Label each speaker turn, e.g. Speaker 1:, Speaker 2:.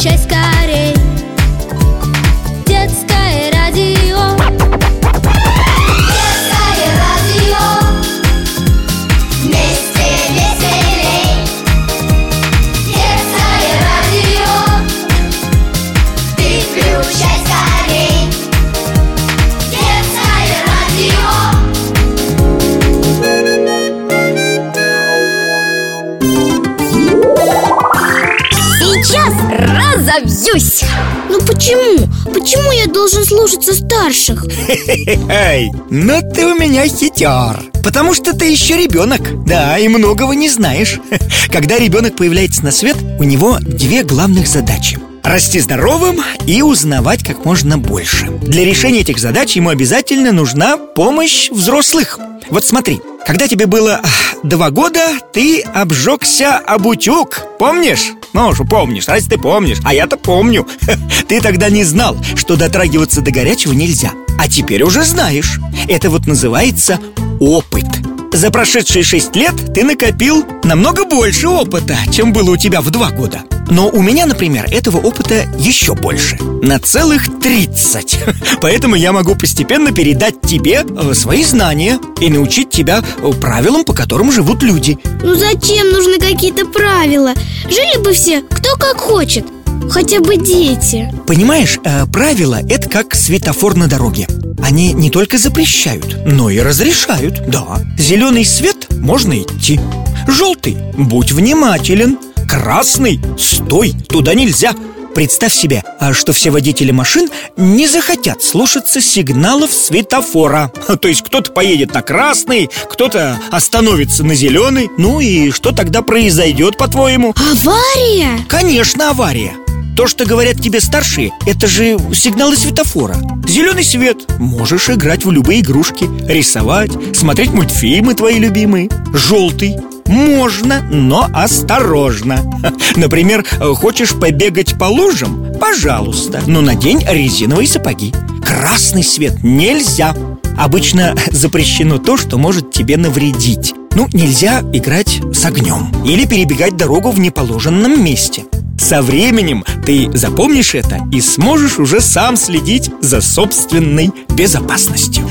Speaker 1: Francesca
Speaker 2: Сейчас разобьюсь.
Speaker 3: Ну почему? Почему я должен слушаться старших?
Speaker 4: Эй, ну ты у меня хитер. Потому что ты еще ребенок. Да, и многого не знаешь. Когда ребенок появляется на свет У него две главных задачи. Расти здоровым и узнавать как можно больше. Для решения этих задач ему обязательно нужна помощь взрослых. Вот смотри, когда тебе было ах, два года, ты обжегся об утюг Помнишь? Ну, что помнишь, разве ты помнишь? А я-то помню Ты тогда не знал, что дотрагиваться до горячего нельзя А теперь уже знаешь Это вот называется опыт За прошедшие шесть лет ты накопил намного больше опыта, чем было у тебя в два года. Но у меня, например, этого опыта еще больше. На целых 30 Поэтому я могу постепенно передать тебе э, свои знания И научить тебя э, правилам, по которым живут люди.
Speaker 3: Ну зачем нужны какие-то правила? Жили бы все кто как хочет. Хотя бы дети.
Speaker 4: Понимаешь, э, правила – это как светофор на дороге Они не только запрещают, но и разрешают, да Зеленый свет – можно идти. Желтый – будь внимателен. Красный – стой, туда нельзя. Представь себе, а, что все водители машин не захотят слушаться сигналов светофора. То есть кто-то поедет на красный, кто-то остановится на зеленый. Ну и что тогда произойдет, по-твоему?
Speaker 3: Авария?
Speaker 4: Конечно, авария то, что говорят тебе старшие, это же сигналы светофора. Зеленый свет. Можешь играть в любые игрушки Рисовать, смотреть мультфильмы твои любимые. Желтый можно, но осторожно. Например, хочешь побегать по лужам? Пожалуйста, но надень резиновые сапоги. Красный свет нельзя. Обычно запрещено то, что может тебе навредить. Ну, нельзя играть с огнем Или перебегать дорогу в неположенном месте со временем ты запомнишь это и сможешь уже сам следить за собственной безопасностью.